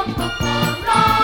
Ram, Ram.